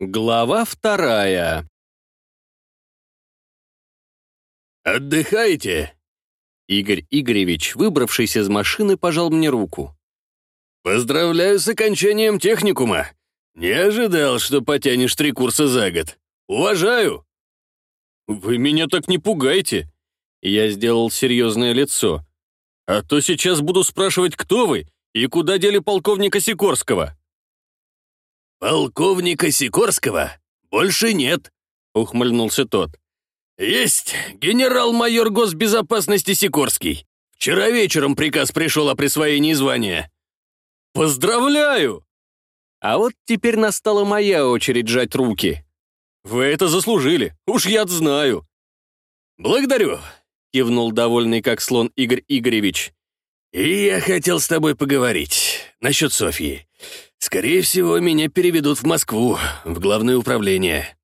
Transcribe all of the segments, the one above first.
Глава вторая. «Отдыхайте!» Игорь Игоревич, выбравшись из машины, пожал мне руку. «Поздравляю с окончанием техникума! Не ожидал, что потянешь три курса за год. Уважаю!» «Вы меня так не пугайте!» Я сделал серьезное лицо. «А то сейчас буду спрашивать, кто вы и куда дели полковника Сикорского?» «Полковника Сикорского больше нет», — ухмыльнулся тот. «Есть генерал-майор госбезопасности Сикорский. Вчера вечером приказ пришел о присвоении звания». «Поздравляю!» А вот теперь настала моя очередь жать руки. «Вы это заслужили, уж я знаю». «Благодарю», — кивнул довольный как слон Игорь Игоревич. «И я хотел с тобой поговорить насчет Софьи. Скорее всего, меня переведут в Москву, в главное управление».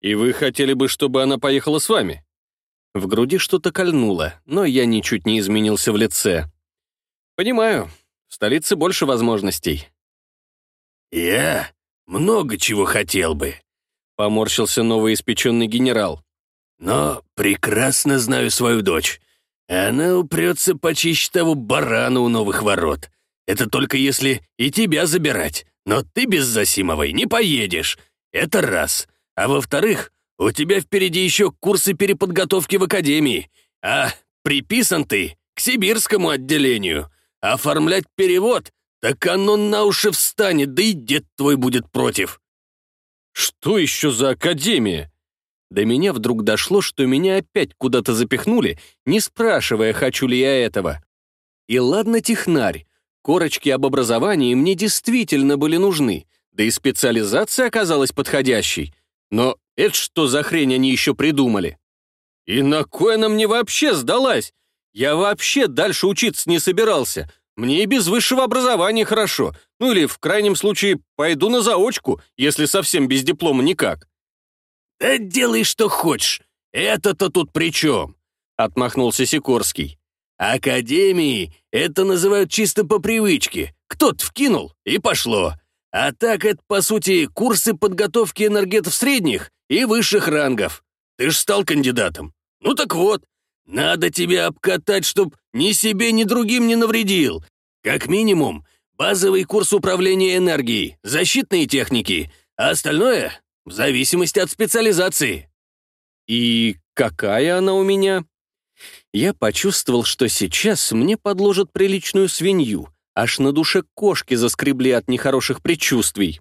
«И вы хотели бы, чтобы она поехала с вами?» В груди что-то кольнуло, но я ничуть не изменился в лице. «Понимаю, в столице больше возможностей». «Я много чего хотел бы», — поморщился новоиспеченный генерал. «Но прекрасно знаю свою дочь. Она упрется почище того барана у новых ворот. Это только если и тебя забирать. Но ты без Засимовой не поедешь. Это раз. А во-вторых, у тебя впереди еще курсы переподготовки в академии. А приписан ты к сибирскому отделению. Оформлять перевод, так оно на уши встанет, да и дед твой будет против. Что еще за академия? До меня вдруг дошло, что меня опять куда-то запихнули, не спрашивая, хочу ли я этого. И ладно, технарь, Корочки об образовании мне действительно были нужны, да и специализация оказалась подходящей. Но это что за хрень они еще придумали? И на кой она мне вообще сдалась? Я вообще дальше учиться не собирался. Мне и без высшего образования хорошо. Ну или, в крайнем случае, пойду на заочку, если совсем без диплома никак. «Да делай, что хочешь. Это-то тут при чем?» — отмахнулся Сикорский. Академии это называют чисто по привычке. Кто-то вкинул, и пошло. А так это, по сути, курсы подготовки энергетов средних и высших рангов. Ты ж стал кандидатом. Ну так вот, надо тебя обкатать, чтоб ни себе, ни другим не навредил. Как минимум, базовый курс управления энергией, защитные техники, а остальное — в зависимости от специализации. И какая она у меня? Я почувствовал, что сейчас мне подложат приличную свинью, аж на душе кошки заскребли от нехороших предчувствий.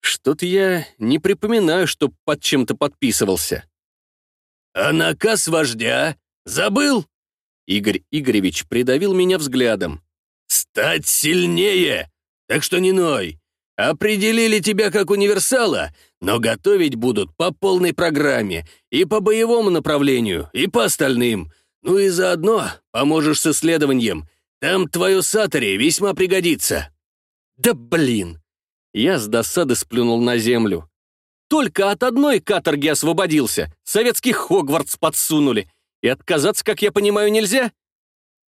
Что-то я не припоминаю, что под чем-то подписывался. «А наказ вождя? Забыл?» Игорь Игоревич придавил меня взглядом. «Стать сильнее! Так что не ной! Определили тебя как универсала, но готовить будут по полной программе, и по боевому направлению, и по остальным. Ну и заодно поможешь с исследованием. Там твое сатори весьма пригодится». «Да блин!» Я с досады сплюнул на землю. «Только от одной каторги освободился. Советский Хогвартс подсунули. И отказаться, как я понимаю, нельзя?»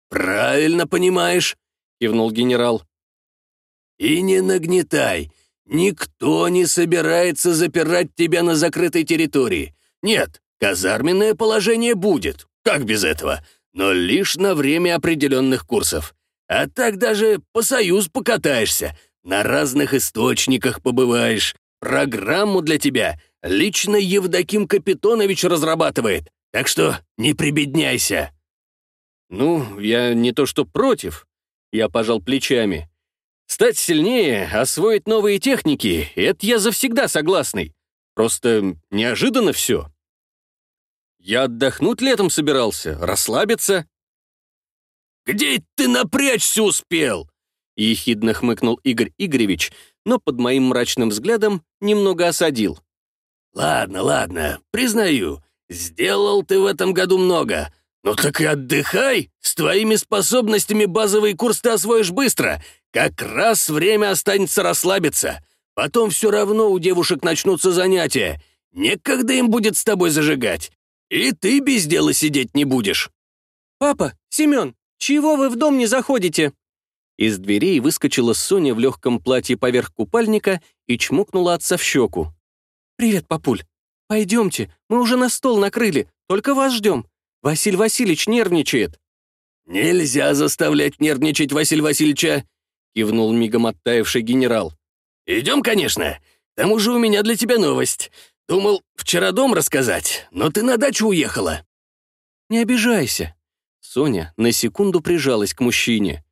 «Правильно понимаешь», — кивнул генерал. «И не нагнетай. Никто не собирается запирать тебя на закрытой территории. Нет, казарменное положение будет. Как без этого? Но лишь на время определенных курсов. А так даже по союз покатаешься, на разных источниках побываешь. Программу для тебя лично Евдоким Капитонович разрабатывает, так что не прибедняйся». «Ну, я не то что против», — я пожал плечами. Стать сильнее, освоить новые техники — это я завсегда согласный. Просто неожиданно все. Я отдохнуть летом собирался, расслабиться. «Где ты напрячься успел?» — ехидно хмыкнул Игорь Игоревич, но под моим мрачным взглядом немного осадил. «Ладно, ладно, признаю, сделал ты в этом году много. Ну так и отдыхай, с твоими способностями базовый курс ты освоишь быстро, как раз время останется расслабиться. Потом все равно у девушек начнутся занятия. Некогда им будет с тобой зажигать. И ты без дела сидеть не будешь». «Папа, Семен, чего вы в дом не заходите?» Из дверей выскочила Соня в легком платье поверх купальника и чмокнула отца в щеку. «Привет, папуль. Пойдемте, мы уже на стол накрыли, только вас ждем. Василий Васильевич нервничает». «Нельзя заставлять нервничать Василия Васильевича», кивнул мигом оттаивший генерал. «Идем, конечно. К тому же у меня для тебя новость. Думал, вчера дом рассказать, но ты на дачу уехала». «Не обижайся». Соня на секунду прижалась к мужчине.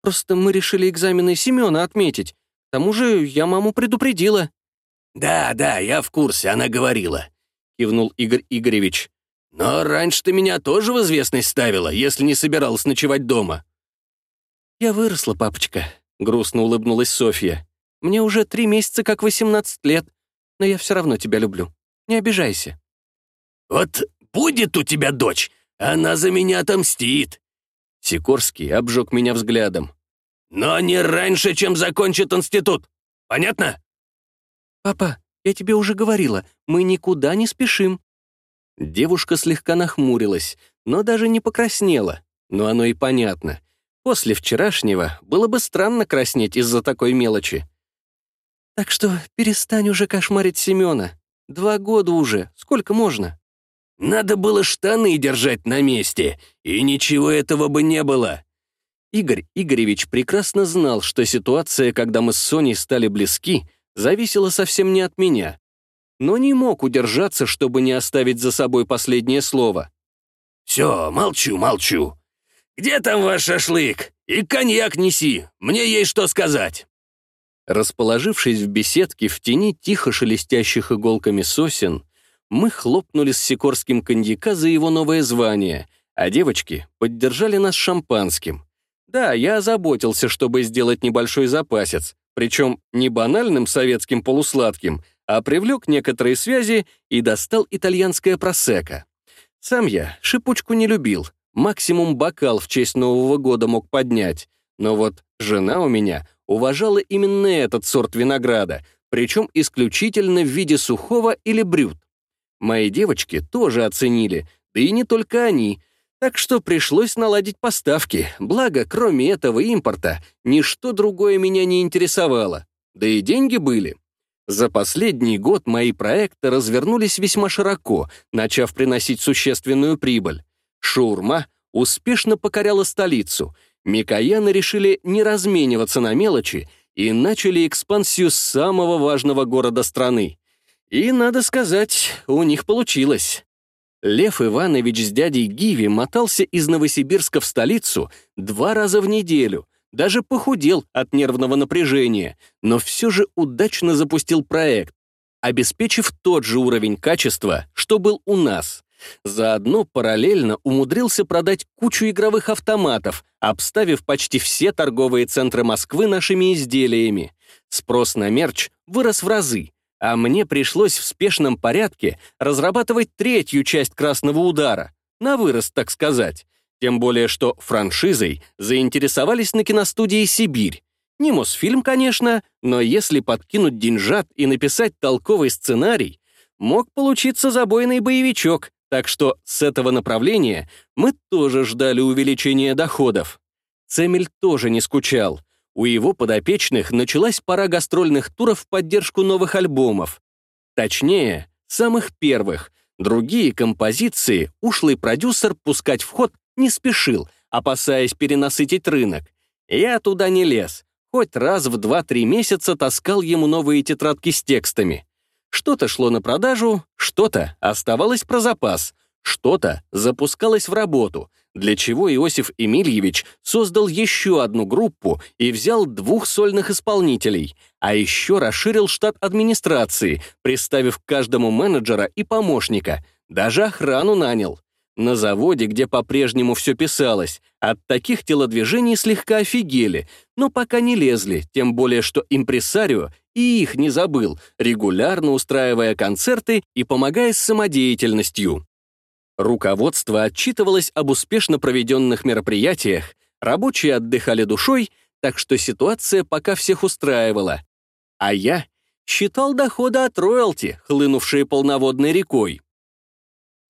«Просто мы решили экзамены Семена отметить. К тому же я маму предупредила». «Да, да, я в курсе, она говорила», — кивнул Игорь Игоревич. «Но раньше ты меня тоже в известность ставила, если не собиралась ночевать дома». «Я выросла, папочка», — грустно улыбнулась Софья. «Мне уже три месяца как восемнадцать лет, но я все равно тебя люблю. Не обижайся». «Вот будет у тебя дочь, она за меня отомстит». Сикорский обжег меня взглядом. «Но не раньше, чем закончит институт. Понятно?» «Папа, я тебе уже говорила, мы никуда не спешим». Девушка слегка нахмурилась, но даже не покраснела. Но оно и понятно. После вчерашнего было бы странно краснеть из-за такой мелочи. «Так что перестань уже кошмарить Семена. Два года уже, сколько можно?» «Надо было штаны держать на месте, и ничего этого бы не было». Игорь Игоревич прекрасно знал, что ситуация, когда мы с Соней стали близки, зависела совсем не от меня, но не мог удержаться, чтобы не оставить за собой последнее слово. «Все, молчу, молчу. Где там ваш шашлык? И коньяк неси, мне есть что сказать». Расположившись в беседке в тени тихо шелестящих иголками сосен, мы хлопнули с Сикорским коньяка за его новое звание, а девочки поддержали нас шампанским. Да, я озаботился, чтобы сделать небольшой запасец, причем не банальным советским полусладким, а привлек некоторые связи и достал итальянское просека. Сам я шипучку не любил, максимум бокал в честь Нового года мог поднять, но вот жена у меня уважала именно этот сорт винограда, причем исключительно в виде сухого или брют. Мои девочки тоже оценили, да и не только они, так что пришлось наладить поставки, благо, кроме этого импорта, ничто другое меня не интересовало, да и деньги были. За последний год мои проекты развернулись весьма широко, начав приносить существенную прибыль. Шаурма успешно покоряла столицу — Микояны решили не размениваться на мелочи и начали экспансию самого важного города страны. И, надо сказать, у них получилось. Лев Иванович с дядей Гиви мотался из Новосибирска в столицу два раза в неделю, даже похудел от нервного напряжения, но все же удачно запустил проект, обеспечив тот же уровень качества, что был у нас. Заодно параллельно умудрился продать кучу игровых автоматов, обставив почти все торговые центры Москвы нашими изделиями. Спрос на мерч вырос в разы, а мне пришлось в спешном порядке разрабатывать третью часть «Красного удара», на вырост, так сказать. Тем более, что франшизой заинтересовались на киностудии «Сибирь». Не Мосфильм, конечно, но если подкинуть деньжат и написать толковый сценарий, мог получиться забойный боевичок, так что с этого направления мы тоже ждали увеличения доходов. Цемель тоже не скучал. У его подопечных началась пора гастрольных туров в поддержку новых альбомов. Точнее, самых первых. Другие композиции ушлый продюсер пускать в ход не спешил, опасаясь перенасытить рынок. Я туда не лез. Хоть раз в 2-3 месяца таскал ему новые тетрадки с текстами. Что-то шло на продажу, что-то оставалось про запас, что-то запускалось в работу, для чего Иосиф Эмильевич создал еще одну группу и взял двух сольных исполнителей, а еще расширил штат администрации, приставив каждому менеджера и помощника, даже охрану нанял. На заводе, где по-прежнему все писалось, от таких телодвижений слегка офигели, но пока не лезли, тем более что импресарио и их не забыл, регулярно устраивая концерты и помогая с самодеятельностью. Руководство отчитывалось об успешно проведенных мероприятиях, рабочие отдыхали душой, так что ситуация пока всех устраивала. А я считал доходы от роялти, хлынувшие полноводной рекой.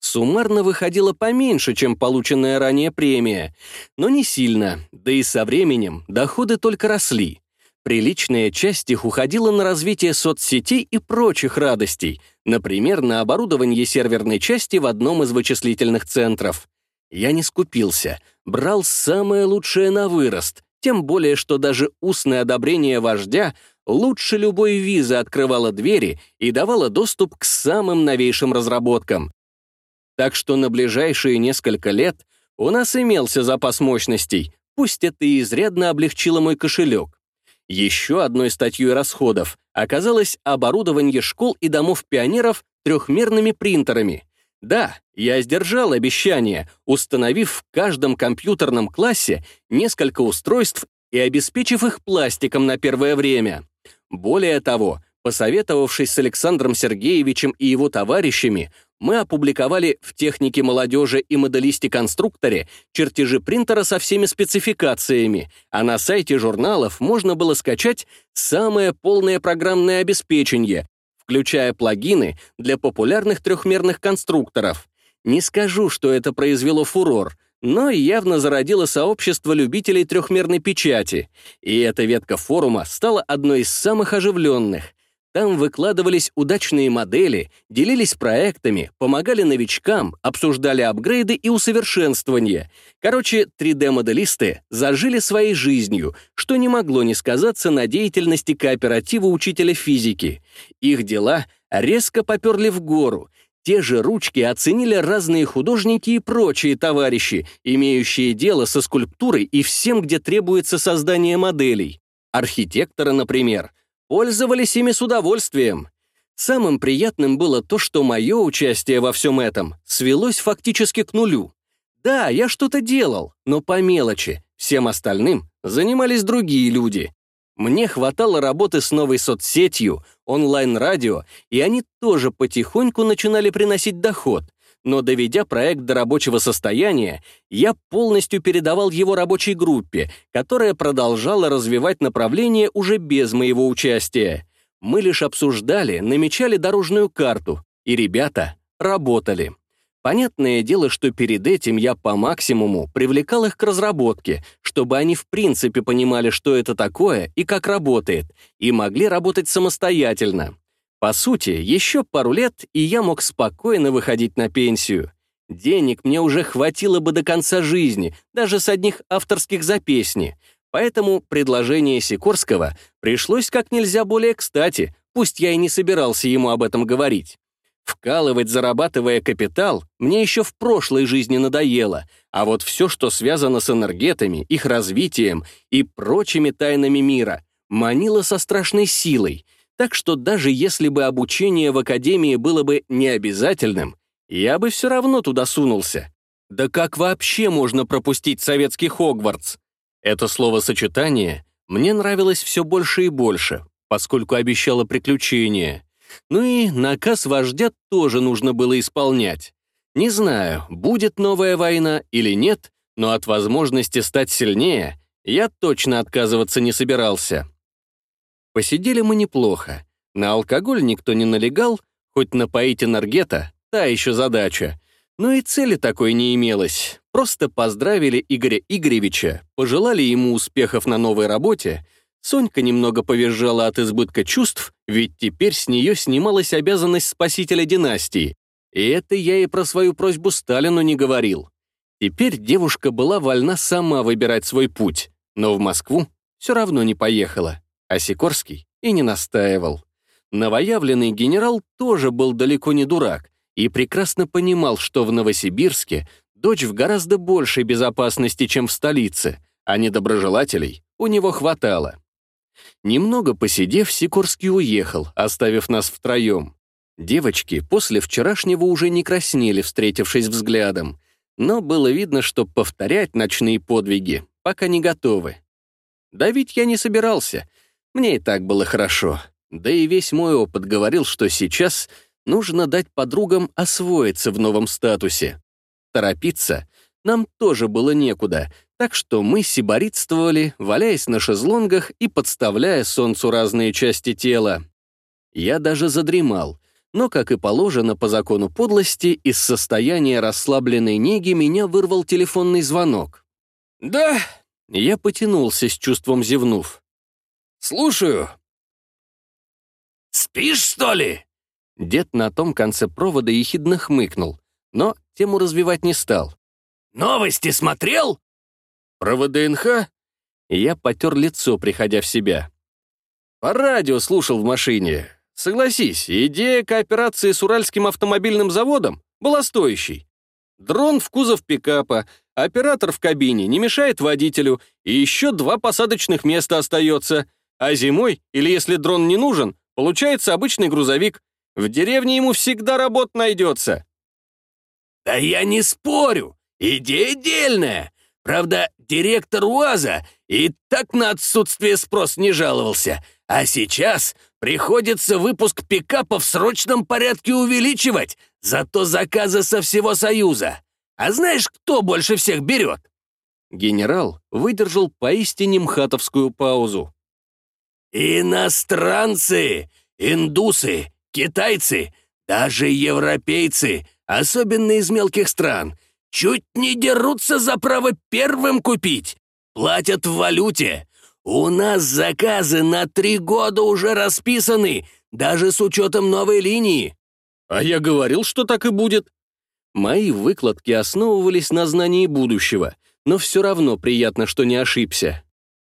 Суммарно выходило поменьше, чем полученная ранее премия, но не сильно, да и со временем доходы только росли. Приличная часть их уходила на развитие соцсетей и прочих радостей, например, на оборудование серверной части в одном из вычислительных центров. Я не скупился, брал самое лучшее на вырост, тем более, что даже устное одобрение вождя лучше любой визы открывало двери и давало доступ к самым новейшим разработкам. Так что на ближайшие несколько лет у нас имелся запас мощностей, пусть это и изрядно облегчило мой кошелек. Еще одной статьей расходов оказалось оборудование школ и домов пионеров трехмерными принтерами. Да, я сдержал обещание, установив в каждом компьютерном классе несколько устройств и обеспечив их пластиком на первое время. Более того, посоветовавшись с Александром Сергеевичем и его товарищами, мы опубликовали в «Технике молодежи» и «Моделисте-конструкторе» чертежи принтера со всеми спецификациями, а на сайте журналов можно было скачать самое полное программное обеспечение, включая плагины для популярных трехмерных конструкторов. Не скажу, что это произвело фурор, но явно зародило сообщество любителей трехмерной печати, и эта ветка форума стала одной из самых оживленных — там выкладывались удачные модели, делились проектами, помогали новичкам, обсуждали апгрейды и усовершенствования. Короче, 3D-моделисты зажили своей жизнью, что не могло не сказаться на деятельности кооператива учителя физики. Их дела резко поперли в гору. Те же ручки оценили разные художники и прочие товарищи, имеющие дело со скульптурой и всем, где требуется создание моделей. Архитекторы, например — пользовались ими с удовольствием. Самым приятным было то, что мое участие во всем этом свелось фактически к нулю. Да, я что-то делал, но по мелочи. Всем остальным занимались другие люди. Мне хватало работы с новой соцсетью, онлайн-радио, и они тоже потихоньку начинали приносить доход. Но доведя проект до рабочего состояния, я полностью передавал его рабочей группе, которая продолжала развивать направление уже без моего участия. Мы лишь обсуждали, намечали дорожную карту, и ребята работали. Понятное дело, что перед этим я по максимуму привлекал их к разработке, чтобы они в принципе понимали, что это такое и как работает, и могли работать самостоятельно. По сути, еще пару лет, и я мог спокойно выходить на пенсию. Денег мне уже хватило бы до конца жизни, даже с одних авторских за песни. Поэтому предложение Сикорского пришлось как нельзя более кстати, пусть я и не собирался ему об этом говорить. Вкалывать, зарабатывая капитал, мне еще в прошлой жизни надоело, а вот все, что связано с энергетами, их развитием и прочими тайнами мира, манило со страшной силой — так что даже если бы обучение в академии было бы необязательным, я бы все равно туда сунулся. Да как вообще можно пропустить советский Хогвартс? Это словосочетание мне нравилось все больше и больше, поскольку обещало приключения. Ну и наказ вождя тоже нужно было исполнять. Не знаю, будет новая война или нет, но от возможности стать сильнее я точно отказываться не собирался. Посидели мы неплохо. На алкоголь никто не налегал, хоть напоить энергета — та еще задача. Но и цели такой не имелось. Просто поздравили Игоря Игоревича, пожелали ему успехов на новой работе. Сонька немного повизжала от избытка чувств, ведь теперь с нее снималась обязанность спасителя династии. И это я и про свою просьбу Сталину не говорил. Теперь девушка была вольна сама выбирать свой путь, но в Москву все равно не поехала а Сикорский и не настаивал. Новоявленный генерал тоже был далеко не дурак и прекрасно понимал, что в Новосибирске дочь в гораздо большей безопасности, чем в столице, а недоброжелателей у него хватало. Немного посидев, Сикорский уехал, оставив нас втроем. Девочки после вчерашнего уже не краснели, встретившись взглядом, но было видно, что повторять ночные подвиги пока не готовы. Давить я не собирался — мне и так было хорошо. Да и весь мой опыт говорил, что сейчас нужно дать подругам освоиться в новом статусе. Торопиться нам тоже было некуда, так что мы сиборитствовали, валяясь на шезлонгах и подставляя солнцу разные части тела. Я даже задремал, но, как и положено по закону подлости, из состояния расслабленной неги меня вырвал телефонный звонок. «Да», — я потянулся с чувством зевнув. «Слушаю». «Спишь, что ли?» Дед на том конце провода ехидно хмыкнул, но тему развивать не стал. «Новости смотрел?» «Про ВДНХ?» Я потер лицо, приходя в себя. По радио слушал в машине. Согласись, идея кооперации с Уральским автомобильным заводом была стоящей. Дрон в кузов пикапа, оператор в кабине не мешает водителю, и еще два посадочных места остается. А зимой, или если дрон не нужен, получается обычный грузовик. В деревне ему всегда работа найдется. «Да я не спорю, идея дельная. Правда, директор УАЗа и так на отсутствие спрос не жаловался, а сейчас приходится выпуск пикапа в срочном порядке увеличивать, зато заказы со всего Союза. А знаешь, кто больше всех берет?» Генерал выдержал поистине мхатовскую паузу. «Иностранцы, индусы, китайцы, даже европейцы, особенно из мелких стран, чуть не дерутся за право первым купить. Платят в валюте, «У нас заказы на три года уже расписаны, даже с учетом новой линии». «А я говорил, что так и будет». Мои выкладки основывались на знании будущего, но все равно приятно, что не ошибся.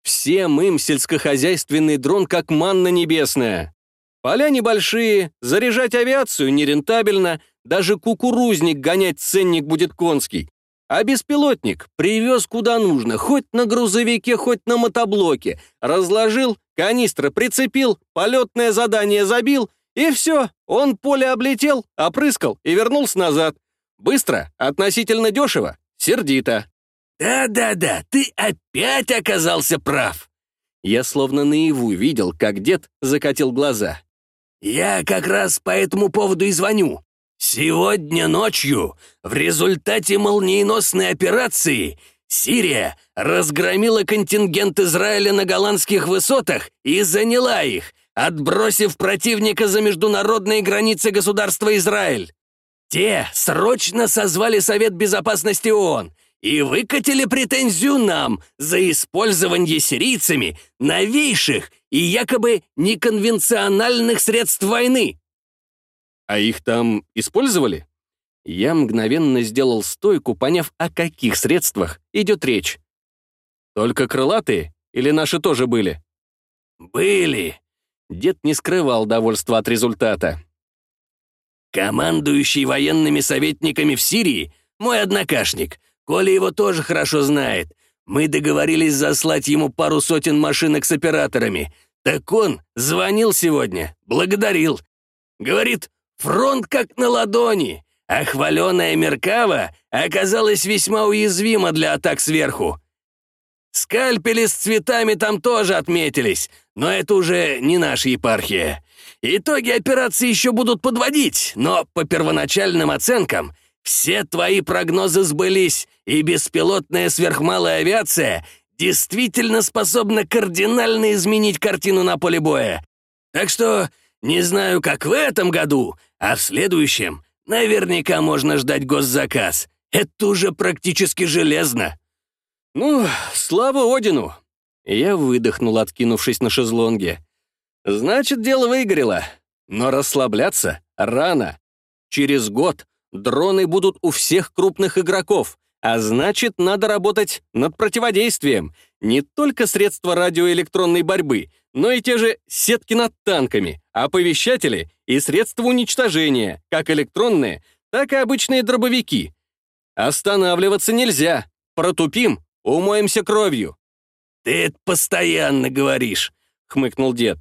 Всем им сельскохозяйственный дрон как манна небесная. Поля небольшие, заряжать авиацию нерентабельно, даже кукурузник гонять ценник будет конский. А беспилотник привез куда нужно, хоть на грузовике, хоть на мотоблоке. Разложил, канистры прицепил, полетное задание забил, и все, он поле облетел, опрыскал и вернулся назад. Быстро, относительно дешево, сердито. «Да-да-да, ты опять оказался прав!» Я словно наяву видел, как дед закатил глаза. «Я как раз по этому поводу и звоню. Сегодня ночью в результате молниеносной операции Сирия разгромила контингент Израиля на голландских высотах и заняла их, отбросив противника за международные границы государства Израиль. Те срочно созвали Совет Безопасности ООН и выкатили претензию нам за использование сирийцами новейших и якобы неконвенциональных средств войны. А их там использовали? Я мгновенно сделал стойку, поняв, о каких средствах идет речь. Только крылатые или наши тоже были? Были. Дед не скрывал довольства от результата. Командующий военными советниками в Сирии — мой однокашник. Коля его тоже хорошо знает. Мы договорились заслать ему пару сотен машинок с операторами. Так он звонил сегодня, благодарил. Говорит, Фронт как на ладони, а хваленая Меркава оказалась весьма уязвима для атак сверху. Скальпели с цветами там тоже отметились, но это уже не наша епархия. Итоги операции еще будут подводить, но по первоначальным оценкам все твои прогнозы сбылись, и беспилотная сверхмалая авиация действительно способна кардинально изменить картину на поле боя. Так что не знаю, как в этом году, а в следующем наверняка можно ждать госзаказ. Это уже практически железно». «Ну, слава Одину!» Я выдохнул, откинувшись на шезлонге. «Значит, дело выгорело. Но расслабляться рано. Через год дроны будут у всех крупных игроков, а значит, надо работать над противодействием. Не только средства радиоэлектронной борьбы, но и те же сетки над танками, оповещатели и средства уничтожения, как электронные, так и обычные дробовики. Останавливаться нельзя. Протупим, умоемся кровью. «Ты это постоянно говоришь», — хмыкнул дед.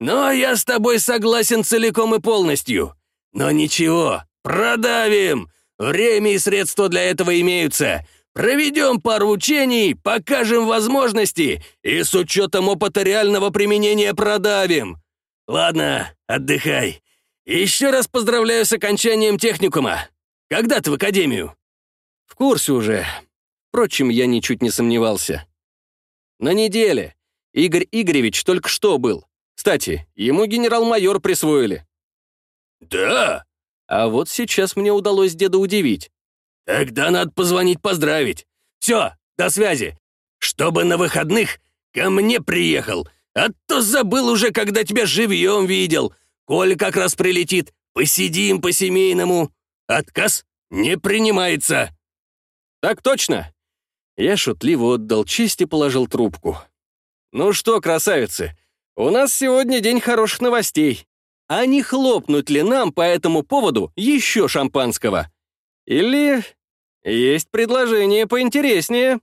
«Но я с тобой согласен целиком и полностью. Но ничего, продавим. Время и средства для этого имеются. Проведем пару учений, покажем возможности и с учетом опыта реального применения продавим. Ладно, отдыхай. Еще раз поздравляю с окончанием техникума. Когда ты в академию? В курсе уже. Впрочем, я ничуть не сомневался. На неделе. Игорь Игоревич только что был. Кстати, ему генерал-майор присвоили. Да. А вот сейчас мне удалось деда удивить. Тогда надо позвонить поздравить. Все, до связи. Чтобы на выходных ко мне приехал, а то забыл уже, когда тебя живьем видел. Коля как раз прилетит, посидим по-семейному. Отказ не принимается. Так точно. Я шутливо отдал честь и положил трубку. Ну что, красавицы, у нас сегодня день хороших новостей. А не хлопнуть ли нам по этому поводу еще шампанского? Или есть предложение поинтереснее?»